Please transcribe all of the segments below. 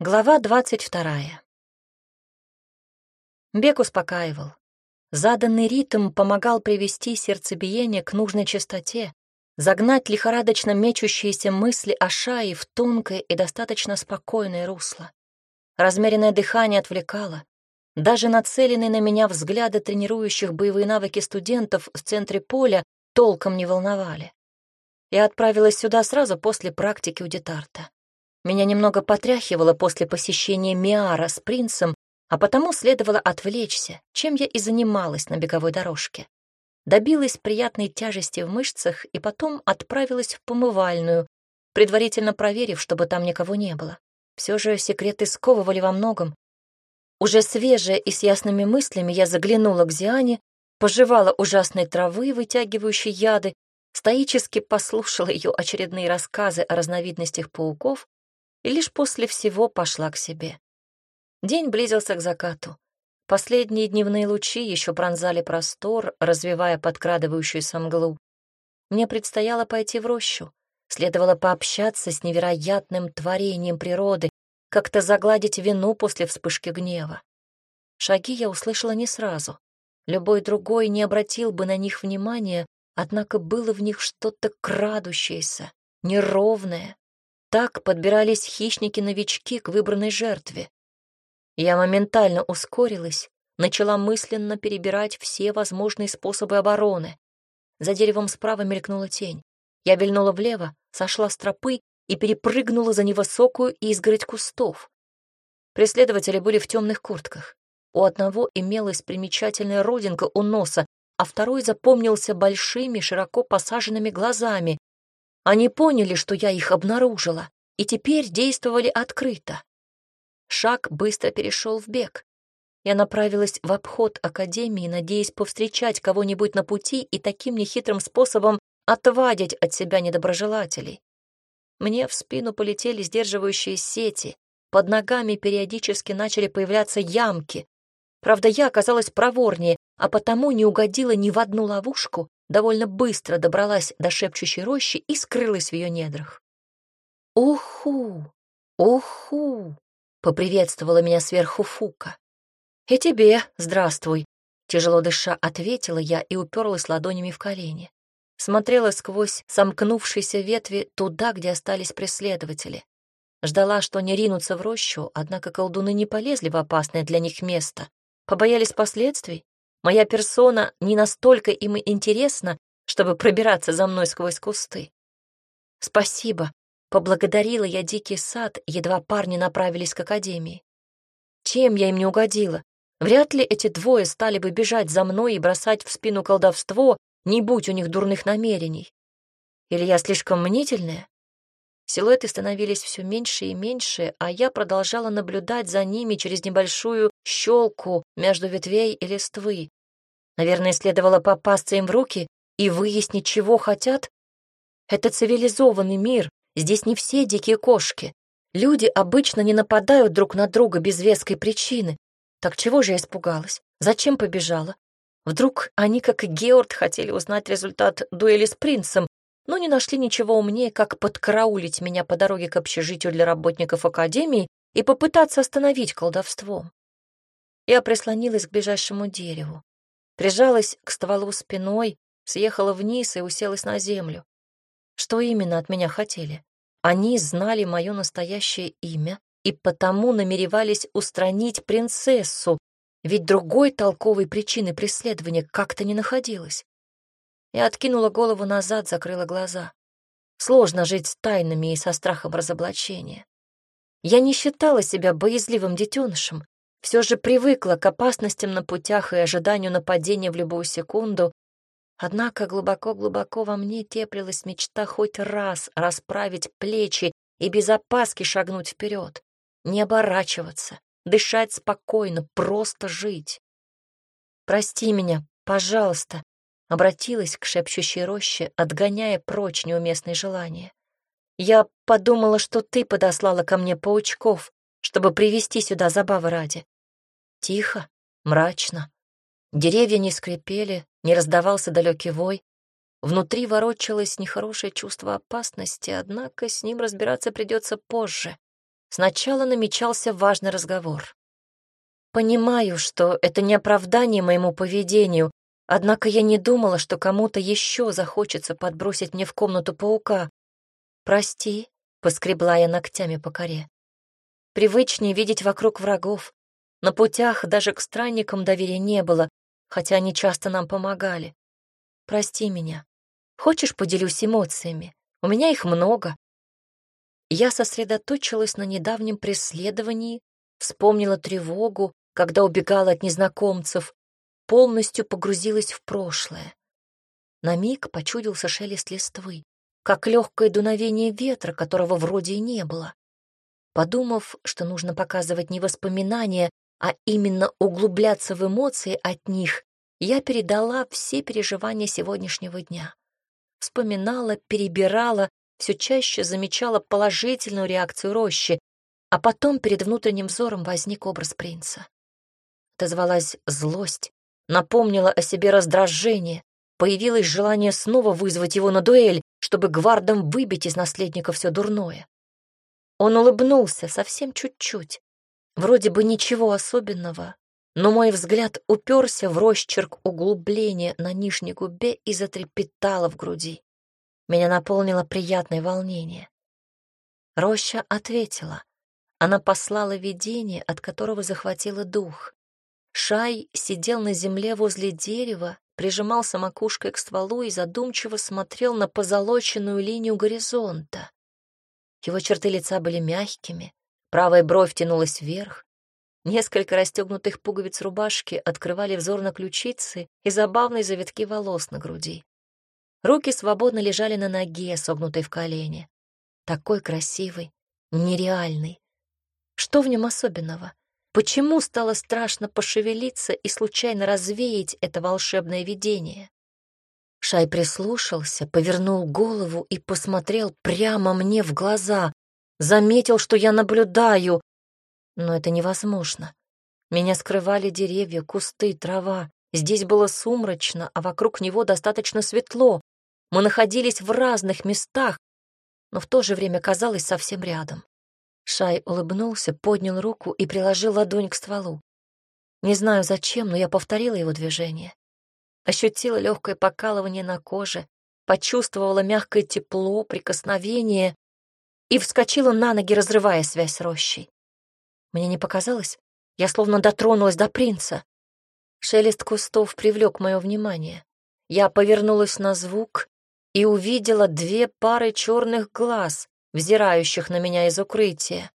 Глава двадцать вторая. Бег успокаивал. Заданный ритм помогал привести сердцебиение к нужной частоте, загнать лихорадочно мечущиеся мысли о шае в тонкое и достаточно спокойное русло. Размеренное дыхание отвлекало. Даже нацеленные на меня взгляды тренирующих боевые навыки студентов в центре поля толком не волновали. Я отправилась сюда сразу после практики у Детарта. Меня немного потряхивало после посещения Миара с принцем, а потому следовало отвлечься, чем я и занималась на беговой дорожке. Добилась приятной тяжести в мышцах и потом отправилась в помывальную, предварительно проверив, чтобы там никого не было. Все же секреты сковывали во многом. Уже свежая и с ясными мыслями я заглянула к Зиане, пожевала ужасной травы, вытягивающей яды, стоически послушала ее очередные рассказы о разновидностях пауков и лишь после всего пошла к себе. День близился к закату. Последние дневные лучи еще пронзали простор, развивая подкрадывающуюся мглу. Мне предстояло пойти в рощу. Следовало пообщаться с невероятным творением природы, как-то загладить вину после вспышки гнева. Шаги я услышала не сразу. Любой другой не обратил бы на них внимания, однако было в них что-то крадущееся, неровное, так подбирались хищники-новички к выбранной жертве. Я моментально ускорилась, начала мысленно перебирать все возможные способы обороны. За деревом справа мелькнула тень. Я вильнула влево, сошла с тропы и перепрыгнула за невысокую изгородь кустов. Преследователи были в темных куртках. У одного имелась примечательная родинка у носа, а второй запомнился большими, широко посаженными глазами, они поняли, что я их обнаружила, и теперь действовали открыто. Шаг быстро перешел в бег. Я направилась в обход Академии, надеясь повстречать кого-нибудь на пути и таким нехитрым способом отвадить от себя недоброжелателей. Мне в спину полетели сдерживающие сети, под ногами периодически начали появляться ямки. Правда, я оказалась проворнее, а потому не угодила ни в одну ловушку довольно быстро добралась до шепчущей рощи и скрылась в ее недрах. «Уху! Уху!» — поприветствовала меня сверху Фука. «И тебе здравствуй!» — тяжело дыша ответила я и уперлась ладонями в колени. Смотрела сквозь сомкнувшиеся ветви туда, где остались преследователи. Ждала, что они ринутся в рощу, однако колдуны не полезли в опасное для них место. Побоялись последствий? Моя персона не настолько им интересна, чтобы пробираться за мной сквозь кусты. Спасибо. Поблагодарила я дикий сад, едва парни направились к академии. Чем я им не угодила? Вряд ли эти двое стали бы бежать за мной и бросать в спину колдовство, не будь у них дурных намерений. Или я слишком мнительная? Силуэты становились все меньше и меньше, а я продолжала наблюдать за ними через небольшую щелку между ветвей и листвы. Наверное, следовало попасться им в руки и выяснить, чего хотят. Это цивилизованный мир, здесь не все дикие кошки. Люди обычно не нападают друг на друга без веской причины. Так чего же я испугалась? Зачем побежала? Вдруг они, как и Георг, хотели узнать результат дуэли с принцем, но не нашли ничего умнее, как подкараулить меня по дороге к общежитию для работников Академии и попытаться остановить колдовством. Я прислонилась к ближайшему дереву, прижалась к стволу спиной, съехала вниз и уселась на землю. Что именно от меня хотели? Они знали мое настоящее имя и потому намеревались устранить принцессу, ведь другой толковой причины преследования как-то не находилось. Я откинула голову назад, закрыла глаза. Сложно жить с тайнами и со страхом разоблачения. Я не считала себя боязливым детенышем, все же привыкла к опасностям на путях и ожиданию нападения в любую секунду, однако глубоко-глубоко во мне теплилась мечта хоть раз расправить плечи и без опаски шагнуть вперед, не оборачиваться, дышать спокойно, просто жить. «Прости меня, пожалуйста», — обратилась к шепчущей роще, отгоняя прочь неуместные желания. «Я подумала, что ты подослала ко мне паучков, чтобы привести сюда забавы ради. Тихо, мрачно. Деревья не скрипели, не раздавался далекий вой. Внутри ворочалось нехорошее чувство опасности, однако с ним разбираться придется позже. Сначала намечался важный разговор. Понимаю, что это не оправдание моему поведению, однако я не думала, что кому-то еще захочется подбросить мне в комнату паука. Прости, поскребла я ногтями по коре. Привычнее видеть вокруг врагов. На путях даже к странникам доверия не было, хотя они часто нам помогали. Прости меня. Хочешь, поделюсь эмоциями? У меня их много. Я сосредоточилась на недавнем преследовании, вспомнила тревогу, когда убегала от незнакомцев, полностью погрузилась в прошлое. На миг почудился шелест листвы, как легкое дуновение ветра, которого вроде и не было. Подумав, что нужно показывать не воспоминания, а именно углубляться в эмоции от них, я передала все переживания сегодняшнего дня. Вспоминала, перебирала, все чаще замечала положительную реакцию рощи, а потом перед внутренним взором возник образ принца. Отозвалась злость, напомнила о себе раздражение, появилось желание снова вызвать его на дуэль, чтобы гвардам выбить из наследника все дурное. Он улыбнулся совсем чуть-чуть. Вроде бы ничего особенного, но мой взгляд уперся в росчерк углубления на нижней губе и затрепетало в груди. Меня наполнило приятное волнение. Роща ответила. Она послала видение, от которого захватила дух. Шай сидел на земле возле дерева, прижимался макушкой к стволу и задумчиво смотрел на позолоченную линию горизонта. Его черты лица были мягкими, правая бровь тянулась вверх, Несколько расстегнутых пуговиц рубашки открывали взор на ключицы и забавные завитки волос на груди. Руки свободно лежали на ноге, согнутой в колене. Такой красивый, нереальный. Что в нем особенного? Почему стало страшно пошевелиться и случайно развеять это волшебное видение? Шай прислушался, повернул голову и посмотрел прямо мне в глаза. Заметил, что я наблюдаю, но это невозможно. Меня скрывали деревья, кусты, трава. Здесь было сумрачно, а вокруг него достаточно светло. Мы находились в разных местах, но в то же время казалось совсем рядом. Шай улыбнулся, поднял руку и приложил ладонь к стволу. Не знаю зачем, но я повторила его движение. Ощутила легкое покалывание на коже, почувствовала мягкое тепло, прикосновение и вскочила на ноги, разрывая связь с рощей. Мне не показалось, я словно дотронулась до принца. Шелест кустов привлек мое внимание. Я повернулась на звук и увидела две пары черных глаз, взирающих на меня из укрытия.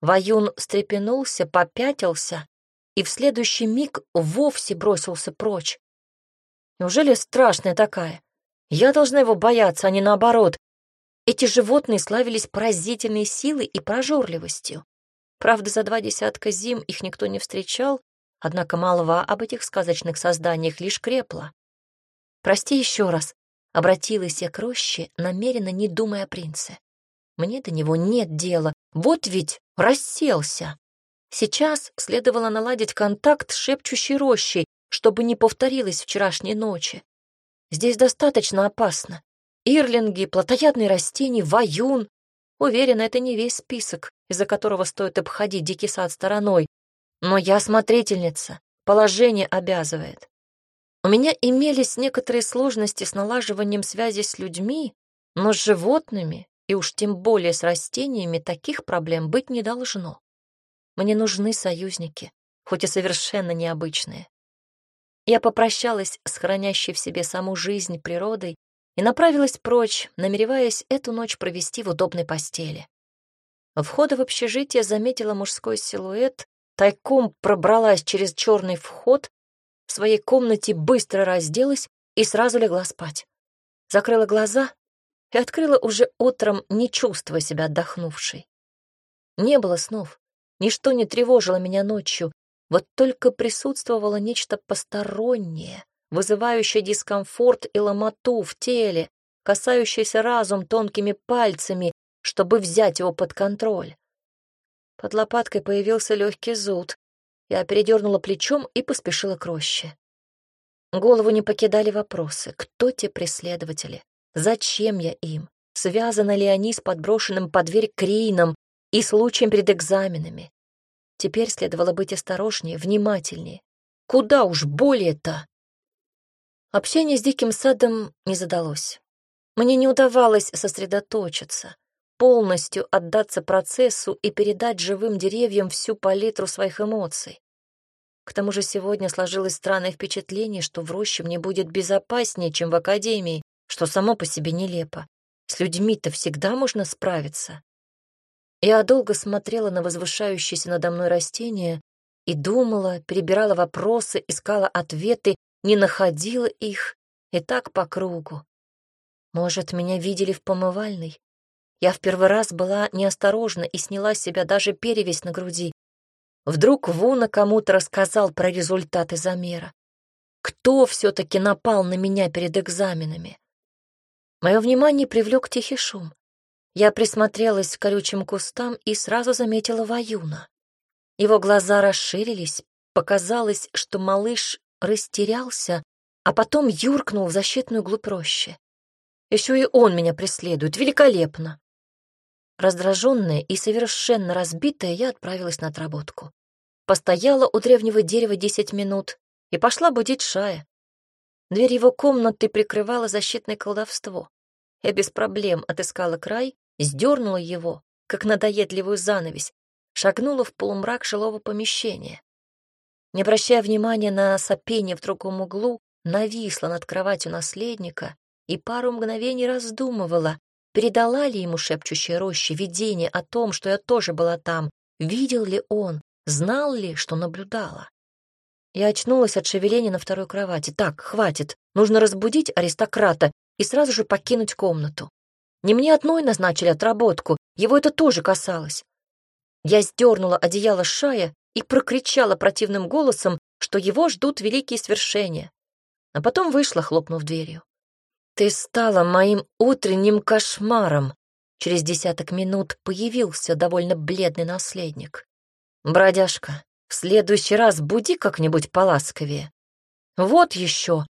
Ваюн встрепенулся, попятился и в следующий миг вовсе бросился прочь. Неужели страшная такая? Я должна его бояться, а не наоборот. Эти животные славились поразительной силой и прожорливостью. Правда, за два десятка зим их никто не встречал, однако молва об этих сказочных созданиях лишь крепла. «Прости еще раз», — обратилась я к роще, намеренно не думая о принце. «Мне до него нет дела, вот ведь расселся». Сейчас следовало наладить контакт с шепчущей рощей, чтобы не повторилось вчерашней ночи. Здесь достаточно опасно. Ирлинги, плотоядные растения, ваюн. Уверена, это не весь список, из-за которого стоит обходить дикий сад стороной. Но я смотрительница, положение обязывает. У меня имелись некоторые сложности с налаживанием связи с людьми, но с животными, и уж тем более с растениями, таких проблем быть не должно. Мне нужны союзники, хоть и совершенно необычные. Я попрощалась с хранящей в себе саму жизнь природой и направилась прочь, намереваясь эту ночь провести в удобной постели. Входа в общежитие заметила мужской силуэт, тайком пробралась через черный вход, в своей комнате быстро разделась и сразу легла спать. Закрыла глаза и открыла уже утром, не чувствуя себя отдохнувшей. Не было снов, ничто не тревожило меня ночью, вот только присутствовало нечто постороннее, вызывающее дискомфорт и ломоту в теле, касающееся разум тонкими пальцами, чтобы взять его под контроль. Под лопаткой появился легкий зуд. Я передернула плечом и поспешила к роще. Голову не покидали вопросы. Кто те преследователи? Зачем я им? Связаны ли они с подброшенным под дверь Крином? и случаем перед экзаменами. Теперь следовало быть осторожнее, внимательнее. Куда уж более-то? Общение с диким садом не задалось. Мне не удавалось сосредоточиться, полностью отдаться процессу и передать живым деревьям всю палитру своих эмоций. К тому же сегодня сложилось странное впечатление, что в роще мне будет безопаснее, чем в академии, что само по себе нелепо. С людьми-то всегда можно справиться. Я долго смотрела на возвышающееся надо мной растение и думала, перебирала вопросы, искала ответы, не находила их, и так по кругу. Может, меня видели в помывальной? Я в первый раз была неосторожна и сняла с себя даже перевязь на груди. Вдруг Вуна кому-то рассказал про результаты замера. Кто все-таки напал на меня перед экзаменами? Мое внимание привлек тихий шум. Я присмотрелась к колючим кустам и сразу заметила Ваюна. Его глаза расширились, показалось, что малыш растерялся, а потом юркнул в защитную глубь рощи. Еще и он меня преследует. Великолепно! Раздраженная и совершенно разбитая, я отправилась на отработку. Постояла у древнего дерева десять минут и пошла будить Шая. Дверь его комнаты прикрывала защитное колдовство. Я без проблем отыскала край сдернула его, как надоедливую занавесь, шагнула в полумрак жилого помещения. Не обращая внимания на сопение в другом углу, нависла над кроватью наследника и пару мгновений раздумывала, передала ли ему шепчущая роща видение о том, что я тоже была там, видел ли он, знал ли, что наблюдала. Я очнулась от шевеления на второй кровати. Так, хватит, нужно разбудить аристократа и сразу же покинуть комнату. Не мне одной назначили отработку, его это тоже касалось. Я сдернула одеяло шая и прокричала противным голосом, что его ждут великие свершения. А потом вышла, хлопнув дверью. «Ты стала моим утренним кошмаром!» Через десяток минут появился довольно бледный наследник. «Бродяжка, в следующий раз буди как-нибудь поласковее». «Вот еще!»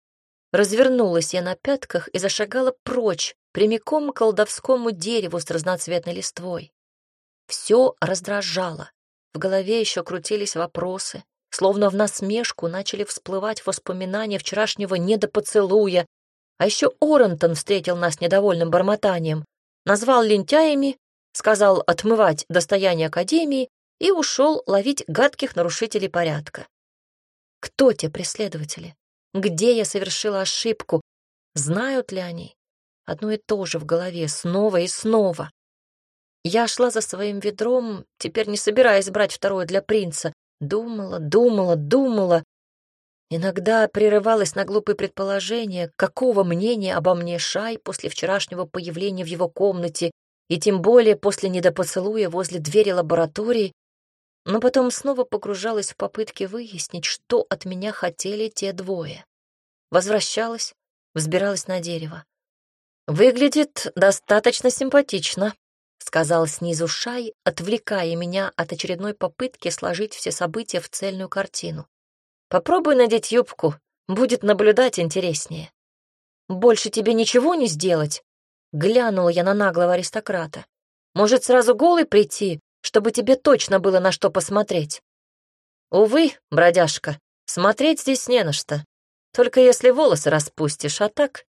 Развернулась я на пятках и зашагала прочь, прямиком к колдовскому дереву с разноцветной листвой. Все раздражало. В голове еще крутились вопросы. Словно в насмешку начали всплывать воспоминания вчерашнего недопоцелуя. А еще Орентон встретил нас недовольным бормотанием. Назвал лентяями, сказал отмывать достояние Академии и ушел ловить гадких нарушителей порядка. Кто те преследователи? Где я совершила ошибку? Знают ли они? Одно и то же в голове, снова и снова. Я шла за своим ведром, теперь не собираясь брать второе для принца. Думала, думала, думала. Иногда прерывалась на глупые предположения, какого мнения обо мне Шай после вчерашнего появления в его комнате и тем более после недопоцелуя возле двери лаборатории, но потом снова погружалась в попытки выяснить, что от меня хотели те двое. Возвращалась, взбиралась на дерево. «Выглядит достаточно симпатично», — сказал снизу Шай, отвлекая меня от очередной попытки сложить все события в цельную картину. «Попробуй надеть юбку, будет наблюдать интереснее». «Больше тебе ничего не сделать?» — глянула я на наглого аристократа. «Может, сразу голый прийти, чтобы тебе точно было на что посмотреть?» «Увы, бродяжка, смотреть здесь не на что. Только если волосы распустишь, а так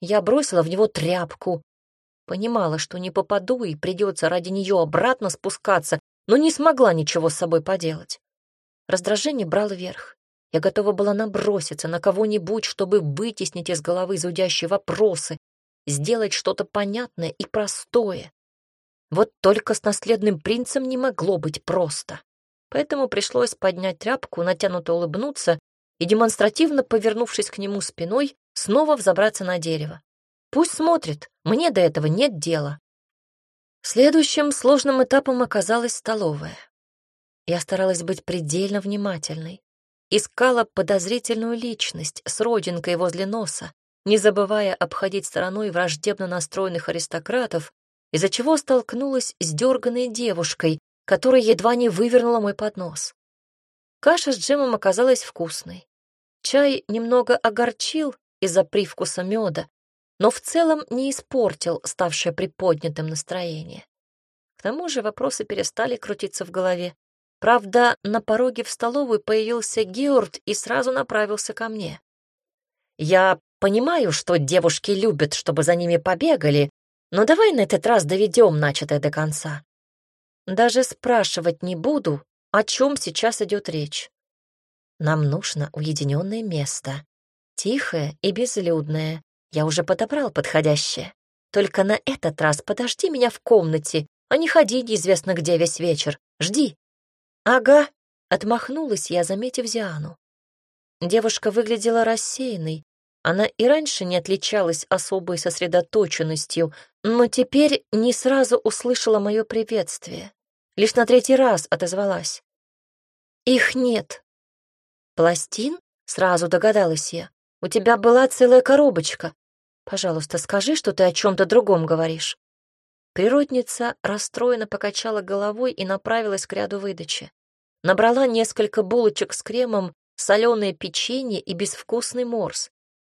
я бросила в него тряпку. Понимала, что не попаду и придется ради нее обратно спускаться, но не смогла ничего с собой поделать. Раздражение брало верх. Я готова была наброситься на кого-нибудь, чтобы вытеснить из головы зудящие вопросы, сделать что-то понятное и простое. Вот только с наследным принцем не могло быть просто. Поэтому пришлось поднять тряпку, натянуто улыбнуться и, демонстративно повернувшись к нему спиной, снова взобраться на дерево. Пусть смотрит, мне до этого нет дела. Следующим сложным этапом оказалась столовая. Я старалась быть предельно внимательной. Искала подозрительную личность с родинкой возле носа, не забывая обходить стороной враждебно настроенных аристократов, из-за чего столкнулась с дерганной девушкой, которая едва не вывернула мой поднос. Каша с джемом оказалась вкусной. Чай немного огорчил из-за привкуса меда, но в целом не испортил ставшее приподнятым настроение. К тому же вопросы перестали крутиться в голове. Правда, на пороге в столовую появился Георг и сразу направился ко мне. «Я понимаю, что девушки любят, чтобы за ними побегали, но давай на этот раз доведем начатое до конца. Даже спрашивать не буду, о чем сейчас идет речь. Нам нужно уединенное место. Тихое и безлюдное. Я уже подобрал подходящее. Только на этот раз подожди меня в комнате, а не ходи неизвестно где весь вечер. Жди. Ага, отмахнулась я, заметив Зиану. Девушка выглядела рассеянной. Она и раньше не отличалась особой сосредоточенностью, но теперь не сразу услышала мое приветствие. Лишь на третий раз отозвалась. «Их нет». «Пластин?» — сразу догадалась я. «У тебя была целая коробочка. Пожалуйста, скажи, что ты о чем-то другом говоришь». Природница расстроенно покачала головой и направилась к ряду выдачи. Набрала несколько булочек с кремом, соленое печенье и безвкусный морс.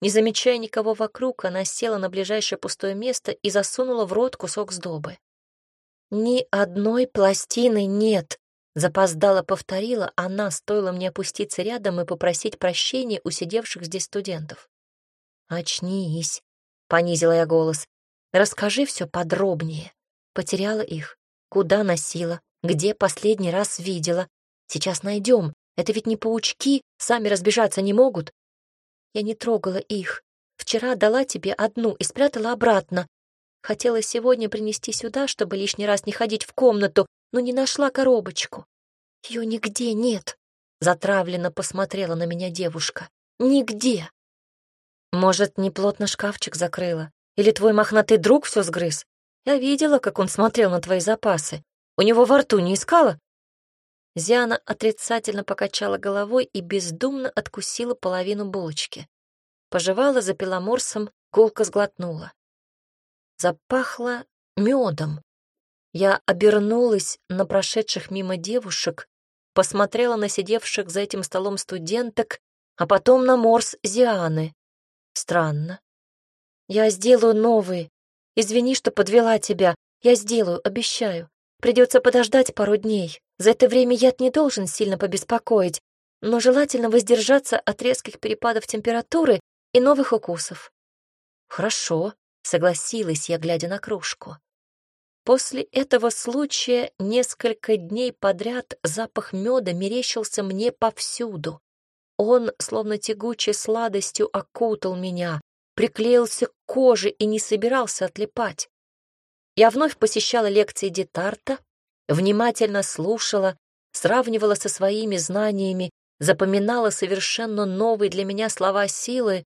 Не замечая никого вокруг, она села на ближайшее пустое место и засунула в рот кусок сдобы. «Ни одной пластины нет», — запоздала повторила она, стоило мне опуститься рядом и попросить прощения у сидевших здесь студентов. «Очнись», — понизила я голос, Расскажи все подробнее. Потеряла их? Куда носила? Где последний раз видела? Сейчас найдем. Это ведь не паучки, сами разбежаться не могут. Я не трогала их. Вчера дала тебе одну и спрятала обратно. Хотела сегодня принести сюда, чтобы лишний раз не ходить в комнату, но не нашла коробочку. Ее нигде нет. Затравленно посмотрела на меня девушка. Нигде. Может, неплотно шкафчик закрыла? Или твой мохнатый друг все сгрыз? Я видела, как он смотрел на твои запасы. У него во рту не искала?» Зиана отрицательно покачала головой и бездумно откусила половину булочки. Пожевала, запила морсом, гулко сглотнула. Запахло медом. Я обернулась на прошедших мимо девушек, посмотрела на сидевших за этим столом студенток, а потом на морс Зианы. Странно. Я сделаю новые. Извини, что подвела тебя. Я сделаю, обещаю. Придется подождать пару дней. За это время яд не должен сильно побеспокоить, но желательно воздержаться от резких перепадов температуры и новых укусов. Хорошо, согласилась я, глядя на кружку. После этого случая несколько дней подряд запах меда мерещился мне повсюду. Он, словно тягучей сладостью, окутал меня, приклеился к коже и не собирался отлипать. Я вновь посещала лекции Детарта, внимательно слушала, сравнивала со своими знаниями, запоминала совершенно новые для меня слова силы,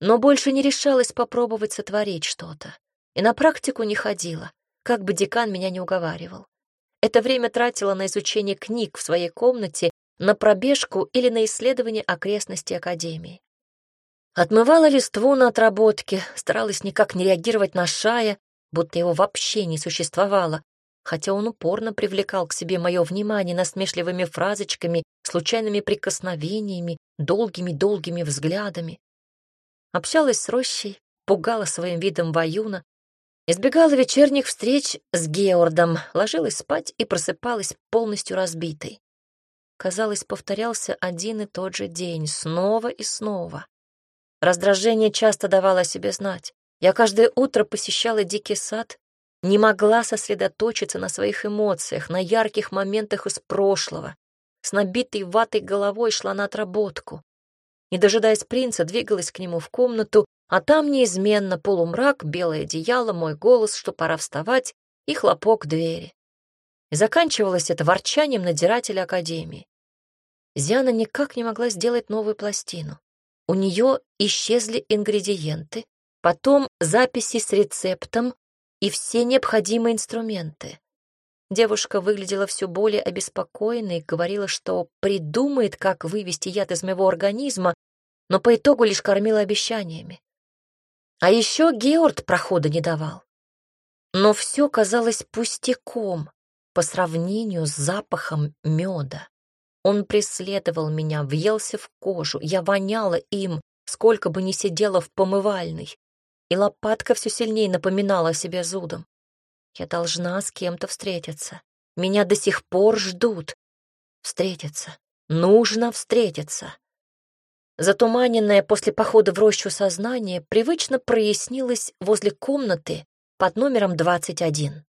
но больше не решалась попробовать сотворить что-то. И на практику не ходила, как бы декан меня не уговаривал. Это время тратила на изучение книг в своей комнате, на пробежку или на исследование окрестностей Академии. Отмывала листву на отработке, старалась никак не реагировать на Шая, будто его вообще не существовало, хотя он упорно привлекал к себе мое внимание насмешливыми фразочками, случайными прикосновениями, долгими-долгими взглядами. Общалась с Рощей, пугала своим видом Ваюна, избегала вечерних встреч с Геордом, ложилась спать и просыпалась полностью разбитой. Казалось, повторялся один и тот же день, снова и снова. Раздражение часто давало о себе знать. Я каждое утро посещала дикий сад, не могла сосредоточиться на своих эмоциях, на ярких моментах из прошлого. С набитой ватой головой шла на отработку. Не дожидаясь принца, двигалась к нему в комнату, а там неизменно полумрак, белое одеяло, мой голос, что пора вставать, и хлопок двери. И заканчивалось это ворчанием надзирателя Академии. Зиана никак не могла сделать новую пластину. У нее исчезли ингредиенты, потом записи с рецептом и все необходимые инструменты. Девушка выглядела все более обеспокоенной, говорила, что придумает, как вывести яд из моего организма, но по итогу лишь кормила обещаниями. А еще Георг прохода не давал. Но все казалось пустяком по сравнению с запахом меда. Он преследовал меня, въелся в кожу, я воняла им, сколько бы ни сидела в помывальной, и лопатка все сильнее напоминала о себе зудом. Я должна с кем-то встретиться. Меня до сих пор ждут. Встретиться. Нужно встретиться. Затуманенное после похода в рощу сознание привычно прояснилось возле комнаты под номером 21.